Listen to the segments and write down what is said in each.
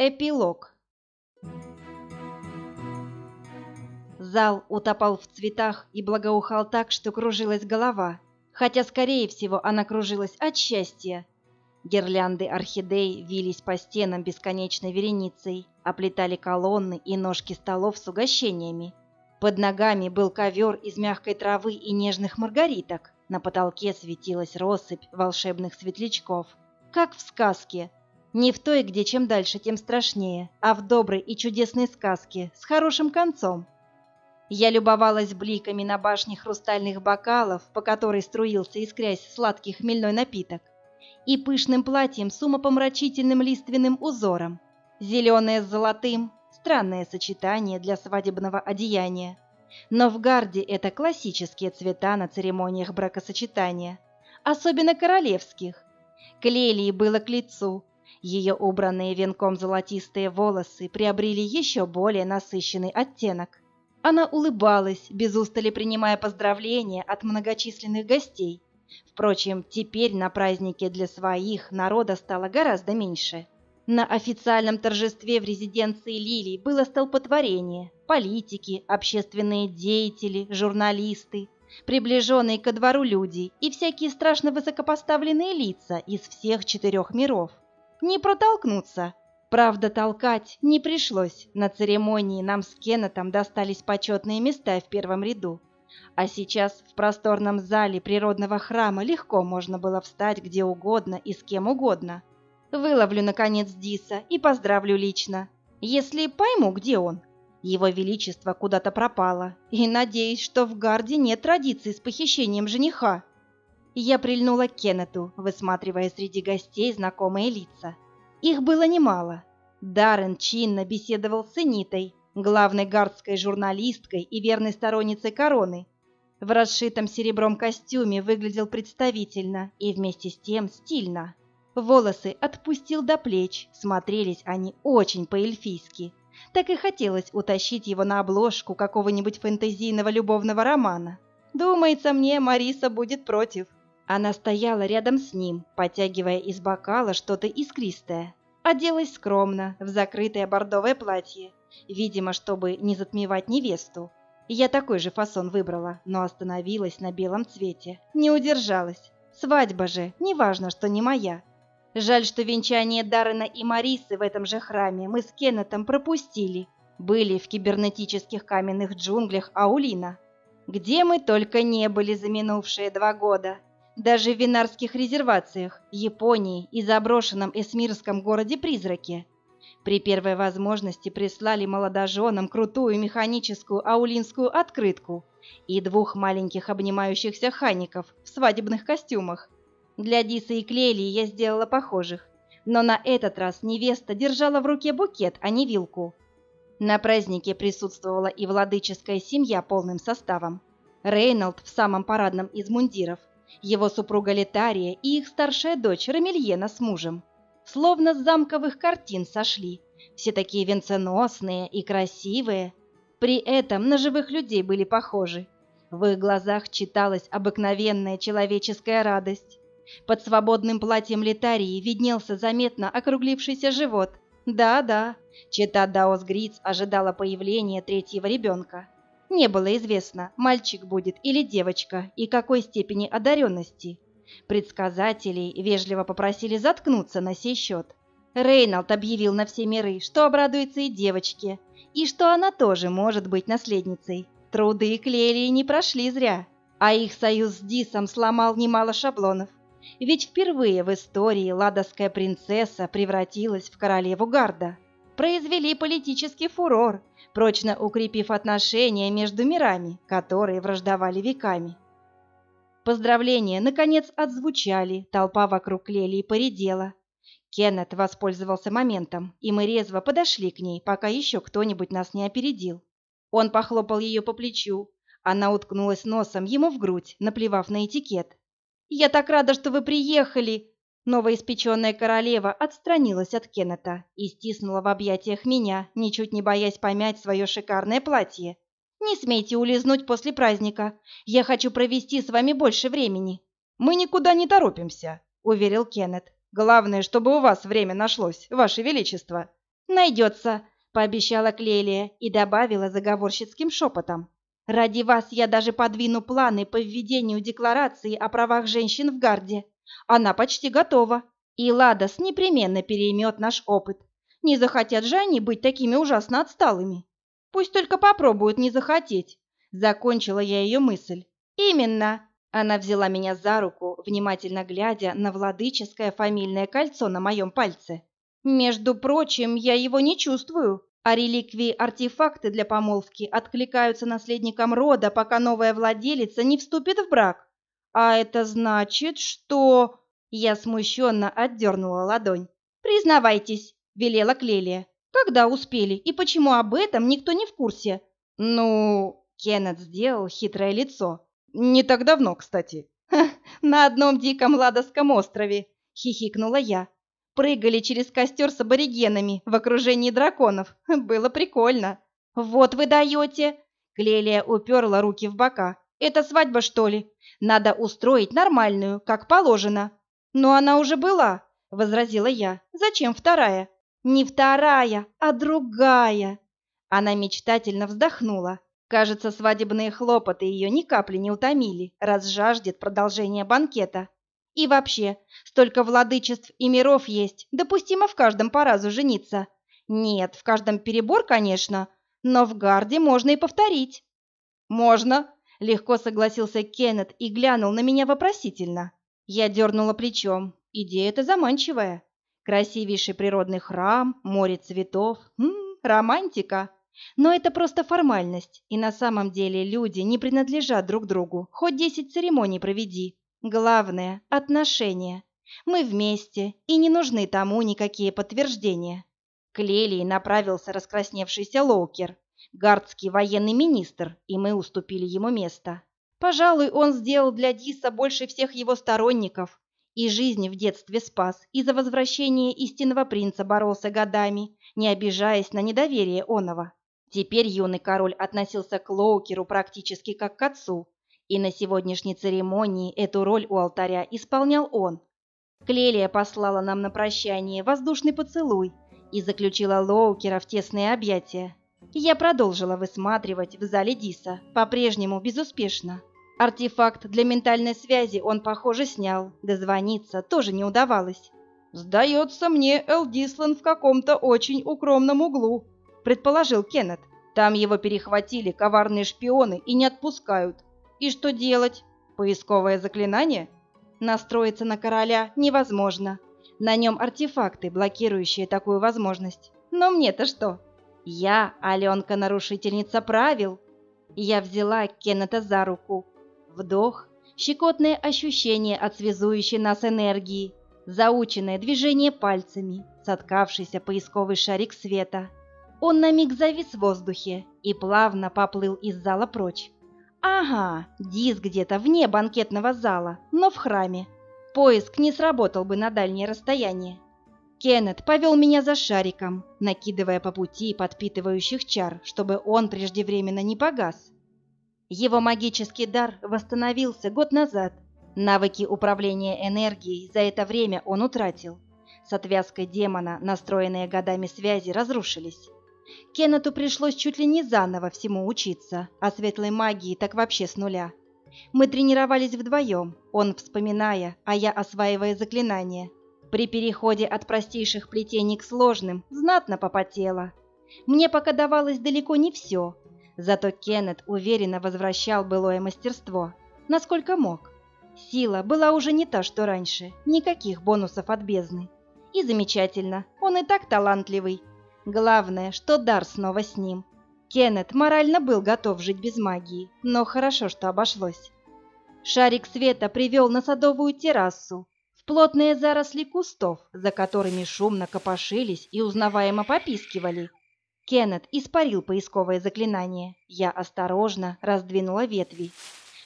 Эпилог Зал утопал в цветах и благоухал так, что кружилась голова, хотя, скорее всего, она кружилась от счастья. Гирлянды орхидей вились по стенам бесконечной вереницей, оплетали колонны и ножки столов с угощениями. Под ногами был ковер из мягкой травы и нежных маргариток, на потолке светилась россыпь волшебных светлячков. Как в сказке, не в той, где чем дальше, тем страшнее, а в доброй и чудесной сказке с хорошим концом. Я любовалась бликами на башне хрустальных бокалов, по которой струился искрясь сладкий хмельной напиток, и пышным платьем с умопомрачительным лиственным узором. Зеленое с золотым – странное сочетание для свадебного одеяния. Но в гарде это классические цвета на церемониях бракосочетания, особенно королевских. Клелии было к лицу, ее убранные венком золотистые волосы приобрели еще более насыщенный оттенок. Она улыбалась, без устали принимая поздравления от многочисленных гостей. Впрочем, теперь на празднике для своих народа стало гораздо меньше. На официальном торжестве в резиденции Лилии было столпотворение. Политики, общественные деятели, журналисты, приближенные ко двору люди и всякие страшно высокопоставленные лица из всех четырех миров не протолкнуться. Правда, толкать не пришлось. На церемонии нам с Кеннетом достались почетные места в первом ряду. А сейчас в просторном зале природного храма легко можно было встать где угодно и с кем угодно. Выловлю, наконец, Диса и поздравлю лично, если пойму, где он. Его Величество куда-то пропало, и надеюсь, что в Гарде нет традиции с похищением жениха. Я прильнула к Кеннету, высматривая среди гостей знакомые лица. Их было немало. Даррен чинно беседовал с Энитой, главной гардской журналисткой и верной сторонницей короны. В расшитом серебром костюме выглядел представительно и вместе с тем стильно. Волосы отпустил до плеч, смотрелись они очень по-эльфийски. Так и хотелось утащить его на обложку какого-нибудь фэнтезийного любовного романа. Думается мне, Мариса будет против. Она стояла рядом с ним, потягивая из бокала что-то искристое. Оделась скромно, в закрытое бордовое платье, видимо, чтобы не затмевать невесту. Я такой же фасон выбрала, но остановилась на белом цвете. Не удержалась. Свадьба же, неважно, что не моя. Жаль, что венчание Даррена и Марисы в этом же храме мы с Кеннетом пропустили. Были в кибернетических каменных джунглях Аулина. Где мы только не были за минувшие два года даже в винарских резервациях Японии и заброшенном эсмирском городе-призраке. При первой возможности прислали молодоженам крутую механическую аулинскую открытку и двух маленьких обнимающихся хаников в свадебных костюмах. Для Дисы и Клели я сделала похожих, но на этот раз невеста держала в руке букет, а не вилку. На празднике присутствовала и владыческая семья полным составом. Рейнольд в самом парадном из мундиров, его супруга Летария и их старшая дочь Рамильена с мужем. Словно с замковых картин сошли, все такие венценосные и красивые. При этом на живых людей были похожи. В их глазах читалась обыкновенная человеческая радость. Под свободным платьем Летарии виднелся заметно округлившийся живот. Да-да, чита Даос ожидала появления третьего ребенка. Не было известно, мальчик будет или девочка, и какой степени одаренности. Предсказателей вежливо попросили заткнуться на сей счет. Рейнольд объявил на все миры, что обрадуется и девочке, и что она тоже может быть наследницей. Труды Клелии не прошли зря, а их союз с Дисом сломал немало шаблонов. Ведь впервые в истории ладовская принцесса превратилась в королеву Гарда. Произвели политический фурор, прочно укрепив отношения между мирами, которые враждовали веками. Поздравления, наконец, отзвучали, толпа вокруг Лелии поредела. Кеннет воспользовался моментом, и мы резво подошли к ней, пока еще кто-нибудь нас не опередил. Он похлопал ее по плечу. Она уткнулась носом ему в грудь, наплевав на этикет. «Я так рада, что вы приехали!» Новоиспеченная королева отстранилась от Кеннета и стиснула в объятиях меня, ничуть не боясь помять свое шикарное платье. «Не смейте улизнуть после праздника. Я хочу провести с вами больше времени». «Мы никуда не торопимся», — уверил Кеннет. «Главное, чтобы у вас время нашлось, ваше величество». Найдется, пообещала Клелия и добавила заговорщицким шепотом. Ради вас я даже подвину планы по введению декларации о правах женщин в гарде. Она почти готова. И Ладос непременно переймет наш опыт. Не захотят же они быть такими ужасно отсталыми. Пусть только попробуют не захотеть. Закончила я ее мысль. Именно. Она взяла меня за руку, внимательно глядя на владыческое фамильное кольцо на моем пальце. Между прочим, я его не чувствую, а реликвии-артефакты для помолвки откликаются наследникам рода, пока новая владелица не вступит в брак. А это значит, что... Я смущенно отдернула ладонь. «Признавайтесь», — велела Клелия. «Когда успели и почему об этом никто не в курсе?» «Ну...» — Кеннет сделал хитрое лицо. «Не так давно, кстати». «На одном диком Ладовском острове», — хихикнула я. «Прыгали через костер с аборигенами в окружении драконов. Было прикольно». «Вот вы даете!» Клелия уперла руки в бока. «Это свадьба, что ли? Надо устроить нормальную, как положено». «Но она уже была», — возразила я. «Зачем вторая?» «Не вторая, а другая». Она мечтательно вздохнула. Кажется, свадебные хлопоты ее ни капли не утомили, раз жаждет продолжения банкета. И вообще, столько владычеств и миров есть, допустимо в каждом по разу жениться. Нет, в каждом перебор, конечно, но в гарде можно и повторить. Можно, легко согласился Кеннет и глянул на меня вопросительно. Я дернула плечом. Идея-то заманчивая. Красивейший природный храм, море цветов. М -м, романтика. Но это просто формальность, и на самом деле люди не принадлежат друг другу, хоть десять церемоний проведи. Главное – отношения. Мы вместе, и не нужны тому никакие подтверждения. К Лелии направился раскрасневшийся Лоукер, гардский военный министр, и мы уступили ему место. Пожалуй, он сделал для Диса больше всех его сторонников, и жизнь в детстве спас, и за возвращение истинного принца боролся годами, не обижаясь на недоверие оного. Теперь юный король относился к Лоукеру практически как к отцу, и на сегодняшней церемонии эту роль у алтаря исполнял он. Клелия послала нам на прощание воздушный поцелуй и заключила Лоукера в тесные объятия. Я продолжила высматривать в зале Диса, по-прежнему безуспешно. Артефакт для ментальной связи он, похоже, снял, дозвониться тоже не удавалось. «Сдается мне, Элдислан в каком-то очень укромном углу», предположил Кеннет. Там его перехватили коварные шпионы и не отпускают. И что делать? Поисковое заклинание? Настроиться на короля невозможно. На нем артефакты, блокирующие такую возможность. Но мне-то что? Я, Аленка, нарушительница правил. Я взяла Кеннета за руку. Вдох, щекотное ощущение от связующей нас энергии, заученное движение пальцами, соткавшийся поисковый шарик света. Он на миг завис в воздухе и плавно поплыл из зала прочь. Ага, диск где-то вне банкетного зала, но в храме. Поиск не сработал бы на дальнее расстояние. Кеннет повел меня за шариком, накидывая по пути подпитывающих чар, чтобы он преждевременно не погас. Его магический дар восстановился год назад. Навыки управления энергией за это время он утратил. С отвязкой демона настроенные годами связи разрушились. Кеннету пришлось чуть ли не заново всему учиться, а светлой магии так вообще с нуля. Мы тренировались вдвоем, он вспоминая, а я осваивая заклинания. При переходе от простейших плетений к сложным знатно попотела. Мне пока давалось далеко не все, зато Кеннет уверенно возвращал былое мастерство, насколько мог. Сила была уже не та, что раньше, никаких бонусов от бездны. И замечательно, он и так талантливый, Главное, что дар снова с ним. Кеннет морально был готов жить без магии, но хорошо, что обошлось. Шарик света привел на садовую террасу, плотные заросли кустов, за которыми шумно копошились и узнаваемо попискивали. Кеннет испарил поисковое заклинание. Я осторожно раздвинула ветви.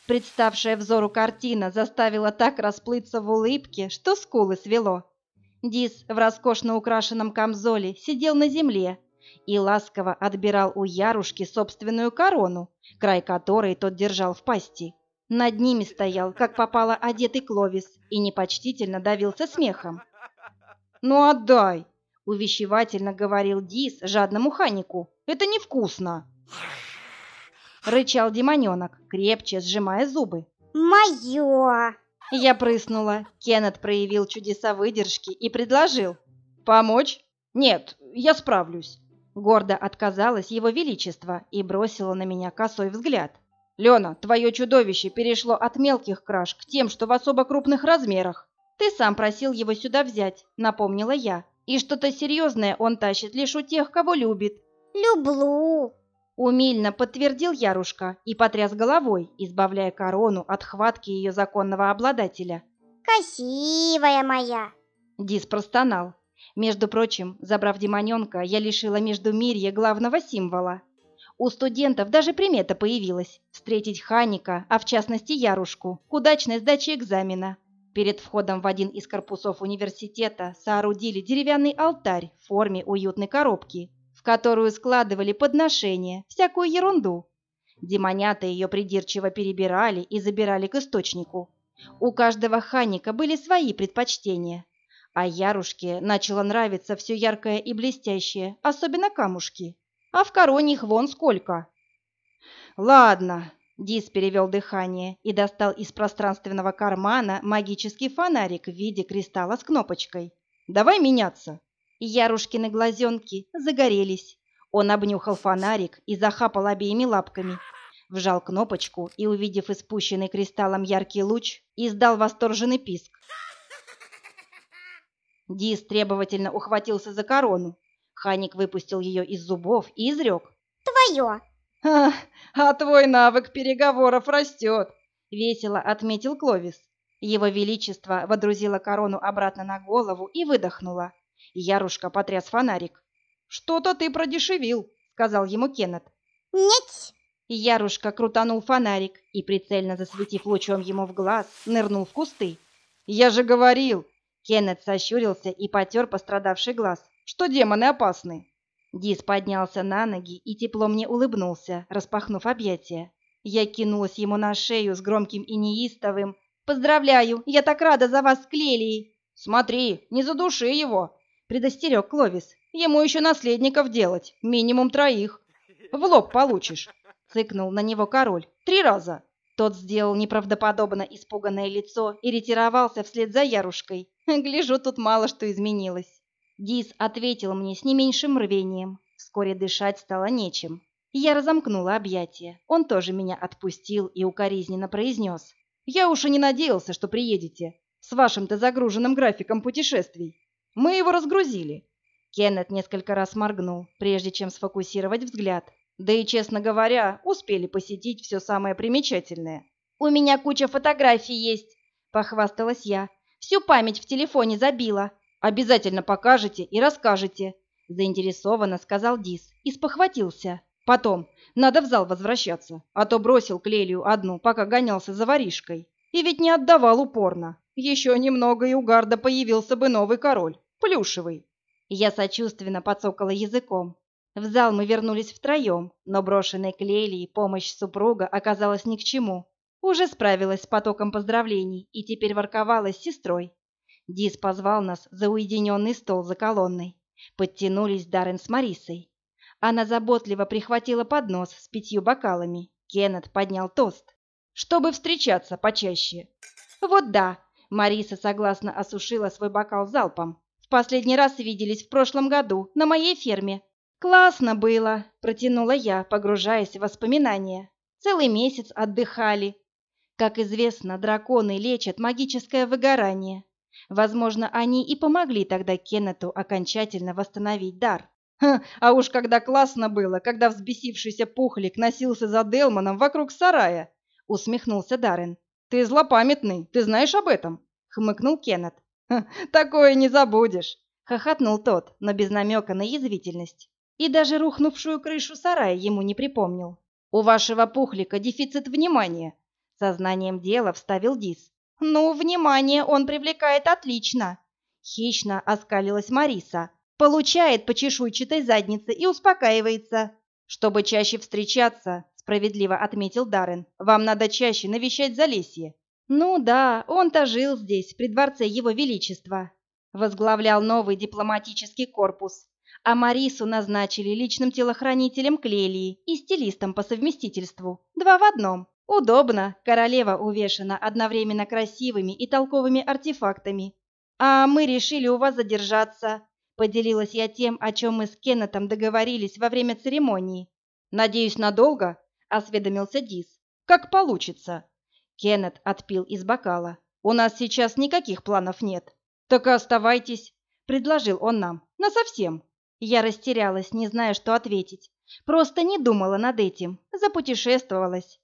Представшая взору картина заставила так расплыться в улыбке, что скулы свело. Дис в роскошно украшенном камзоле сидел на земле и ласково отбирал у Ярушки собственную корону, край которой тот держал в пасти. Над ними стоял, как попало, одетый Кловис и непочтительно давился смехом. «Ну отдай!» увещевательно говорил Дис жадному ханику. «Это невкусно!» Рычал демоненок, крепче сжимая зубы. Мое! Я прыснула. Кеннет проявил чудеса выдержки и предложил. «Помочь? Нет, я справлюсь». Гордо отказалась его величество и бросила на меня косой взгляд. «Лена, твое чудовище перешло от мелких краж к тем, что в особо крупных размерах. Ты сам просил его сюда взять», — напомнила я. «И что-то серьезное он тащит лишь у тех, кого любит». Люблю. Умильно подтвердил Ярушка и потряс головой, избавляя корону от хватки ее законного обладателя. Красивая моя. Дис простонал. Между прочим, забрав демоненка, я лишила Междумирья главного символа. У студентов даже примета появилась – встретить Ханика, а в частности Ярушку, к удачной сдаче экзамена. Перед входом в один из корпусов университета соорудили деревянный алтарь в форме уютной коробки, в которую складывали подношения, всякую ерунду. Демонята ее придирчиво перебирали и забирали к источнику. У каждого ханика были свои предпочтения, а Ярушке начало нравиться все яркое и блестящее, особенно камушки. А в короне их вон сколько. Ладно, Дис перевел дыхание и достал из пространственного кармана магический фонарик в виде кристалла с кнопочкой. Давай меняться. Ярушкины глазенки загорелись. Он обнюхал фонарик и захапал обеими лапками. Вжал кнопочку и, увидев испущенный кристаллом яркий луч, издал восторженный писк. Дис требовательно ухватился за корону. Ханик выпустил ее из зубов и изрек. Твое. «А, а твой навык переговоров растет», — весело отметил Кловис. Его Величество водрузило корону обратно на голову и выдохнуло. Ярушка потряс фонарик. «Что-то ты продешевил», — сказал ему Кеннет. Нет. Ярушка крутанул фонарик и, прицельно засветив лучом ему в глаз, нырнул в кусты. «Я же говорил!» Кеннет сощурился и потер пострадавший глаз. «Что демоны опасны!» Дис поднялся на ноги и тепло мне улыбнулся, распахнув объятия. Я кинулась ему на шею с громким и неистовым. «Поздравляю! Я так рада за вас с Клелией!» «Смотри, не задуши его!» — предостерег Кловис. «Ему еще наследников делать, минимум троих. В лоб получишь!» — цыкнул на него король. «Три раза!» Тот сделал неправдоподобно испуганное лицо и ретировался вслед за Ярушкой. Гляжу, тут мало что изменилось. Дис ответил мне с не меньшим рвением. Вскоре дышать стало нечем. Я разомкнула объятия. Он тоже меня отпустил и укоризненно произнес. «Я уж и не надеялся, что приедете. С вашим-то загруженным графиком путешествий. Мы его разгрузили». Кеннет несколько раз моргнул, прежде чем сфокусировать взгляд. Да и, честно говоря, успели посетить все самое примечательное. «У меня куча фотографий есть», — похвасталась я. «Всю память в телефоне забила». «Обязательно покажете и расскажете», — заинтересованно сказал Дис и спохватился. «Потом, надо в зал возвращаться, а то бросил Клелию одну, пока гонялся за воришкой. И ведь не отдавал упорно. Еще немного, и у Гарда появился бы новый король, плюшевый». Я сочувственно подсокала языком. В зал мы вернулись втроем, но брошенной Клелии помощь супруга оказалась ни к чему. Уже справилась с потоком поздравлений и теперь ворковалась с сестрой. Дис позвал нас за уединенный стол за колонной. Подтянулись Даррен с Марисой. Она заботливо прихватила поднос с пятью бокалами. Кеннет поднял тост. «Чтобы встречаться почаще». «Вот да», — Мариса согласно осушила свой бокал залпом. «В последний раз виделись в прошлом году на моей ферме». «Классно было», — протянула я, погружаясь в воспоминания. «Целый месяц отдыхали. Как известно, драконы лечат магическое выгорание. Возможно, они и помогли тогда Кеннету окончательно восстановить дар. Ха, а уж когда классно было, когда взбесившийся пухлик носился за Делманом вокруг сарая, усмехнулся Даррен. Ты злопамятный, ты знаешь об этом? хмыкнул Кеннет. такое не забудешь, хохотнул тот, но без намека на язвительность. И даже рухнувшую крышу сарая ему не припомнил. У вашего пухлика дефицит внимания, сознанием дела вставил Дис. «Ну, внимание он привлекает отлично!» Хищно оскалилась Мариса. «Получает по чешуйчатой заднице и успокаивается!» «Чтобы чаще встречаться», — справедливо отметил Даррен, «вам надо чаще навещать Залесье». «Ну да, он-то жил здесь, при дворце Его Величества». возглавлял новый дипломатический корпус, а Марису назначили личным телохранителем Клелии и стилистом по совместительству. Два в одном. Удобно, королева увешана одновременно красивыми и толковыми артефактами. А мы решили у вас задержаться. Поделилась я тем, о чем мы с Кеннетом договорились во время церемонии. Надеюсь, надолго? Осведомился Дис. Как получится. Кеннет отпил из бокала. У нас сейчас никаких планов нет. Так и оставайтесь, предложил он нам. Насовсем. Я растерялась, не зная, что ответить. Просто не думала над этим, запутешествовалась.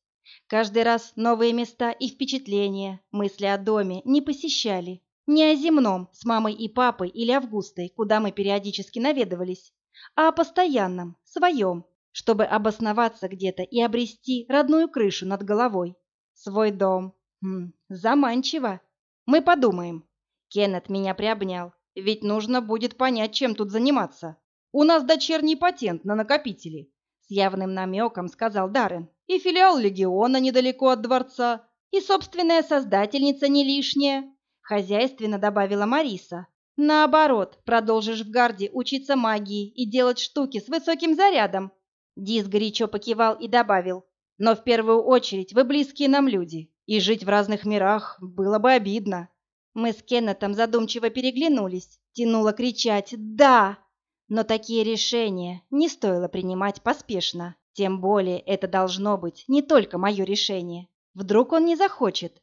Каждый раз новые места и впечатления, мысли о доме не посещали. Не о земном с мамой и папой или Августой, куда мы периодически наведывались, а о постоянном, своем, чтобы обосноваться где-то и обрести родную крышу над головой. Свой дом. Хм, заманчиво. Мы подумаем. Кеннет меня приобнял. Ведь нужно будет понять, чем тут заниматься. У нас дочерний патент на накопители. С явным намеком сказал Даррен. И филиал легиона недалеко от дворца. И собственная создательница не лишняя. Хозяйственно добавила Мариса. Наоборот, продолжишь в гарде учиться магии и делать штуки с высоким зарядом. Дис горячо покивал и добавил. Но в первую очередь вы близкие нам люди, и жить в разных мирах было бы обидно. Мы с Кеннетом задумчиво переглянулись, тянуло кричать «Да!», но такие решения не стоило принимать поспешно. Тем более это должно быть не только мое решение. Вдруг он не захочет.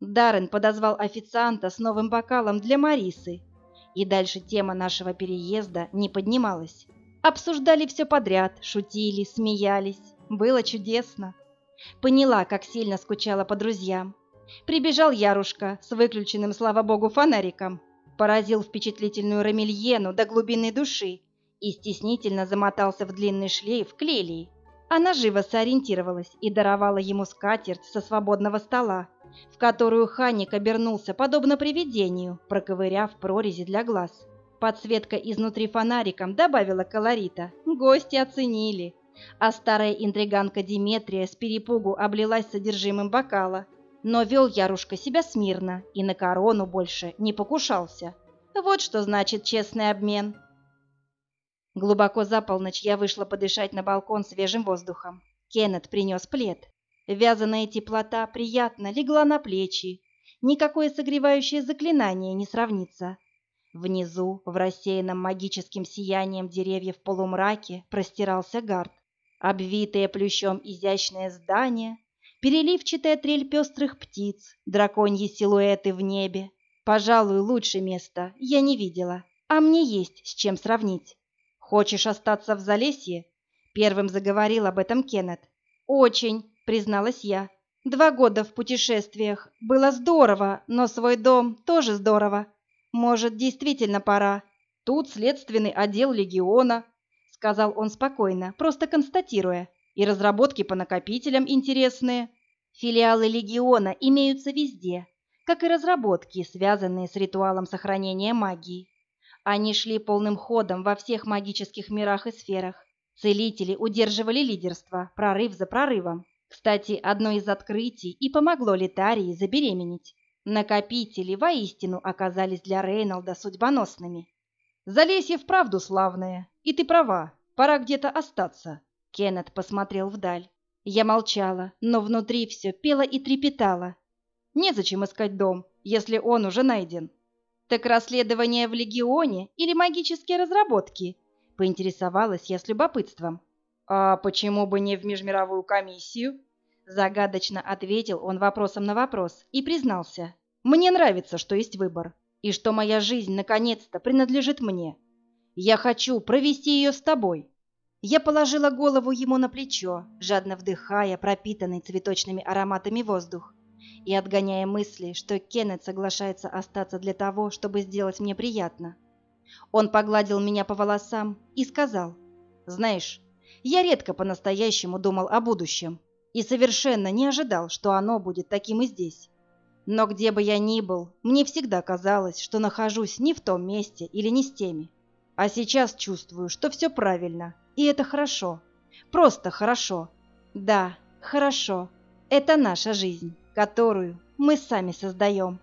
Даррен подозвал официанта с новым бокалом для Марисы, и дальше тема нашего переезда не поднималась. Обсуждали все подряд, шутили, смеялись. Было чудесно. Поняла, как сильно скучала по друзьям. Прибежал Ярушка с выключенным, слава богу, фонариком. Поразил впечатлительную Рамильену до глубины души и стеснительно замотался в длинный шлейф клелии. Она живо сориентировалась и даровала ему скатерть со свободного стола, в которую Ханник обернулся подобно привидению, проковыряв прорези для глаз. Подсветка изнутри фонариком добавила колорита. Гости оценили а старая интриганка Диметрия с перепугу облилась содержимым бокала. Но вел Ярушка себя смирно и на корону больше не покушался. Вот что значит честный обмен. Глубоко за полночь я вышла подышать на балкон свежим воздухом. Кеннет принес плед. Вязаная теплота приятно легла на плечи. Никакое согревающее заклинание не сравнится. Внизу, в рассеянном магическим сиянием деревьев полумраке, простирался гард обвитое плющом изящное здание, переливчатая трель пестрых птиц, драконьи силуэты в небе. Пожалуй, лучше места я не видела, а мне есть с чем сравнить. Хочешь остаться в Залесье? Первым заговорил об этом Кеннет. Очень, призналась я. Два года в путешествиях. Было здорово, но свой дом тоже здорово. Может, действительно пора. Тут следственный отдел легиона, сказал он спокойно, просто констатируя. И разработки по накопителям интересные. Филиалы легиона имеются везде, как и разработки, связанные с ритуалом сохранения магии. Они шли полным ходом во всех магических мирах и сферах. Целители удерживали лидерство, прорыв за прорывом. Кстати, одно из открытий и помогло Литарии забеременеть. Накопители воистину оказались для Рейнолда судьбоносными. Залесье вправду славное, и ты права, пора где-то остаться. Кеннет посмотрел вдаль. Я молчала, но внутри все пело и трепетало. Незачем искать дом, если он уже найден. Так расследование в Легионе или магические разработки? Поинтересовалась я с любопытством. А почему бы не в межмировую комиссию? Загадочно ответил он вопросом на вопрос и признался. Мне нравится, что есть выбор и что моя жизнь наконец-то принадлежит мне. Я хочу провести ее с тобой. Я положила голову ему на плечо, жадно вдыхая пропитанный цветочными ароматами воздух и отгоняя мысли, что Кеннет соглашается остаться для того, чтобы сделать мне приятно. Он погладил меня по волосам и сказал, «Знаешь, я редко по-настоящему думал о будущем и совершенно не ожидал, что оно будет таким и здесь. Но где бы я ни был, мне всегда казалось, что нахожусь не в том месте или не с теми. А сейчас чувствую, что все правильно, и это хорошо. Просто хорошо. Да, хорошо. Это наша жизнь, которую мы сами создаем.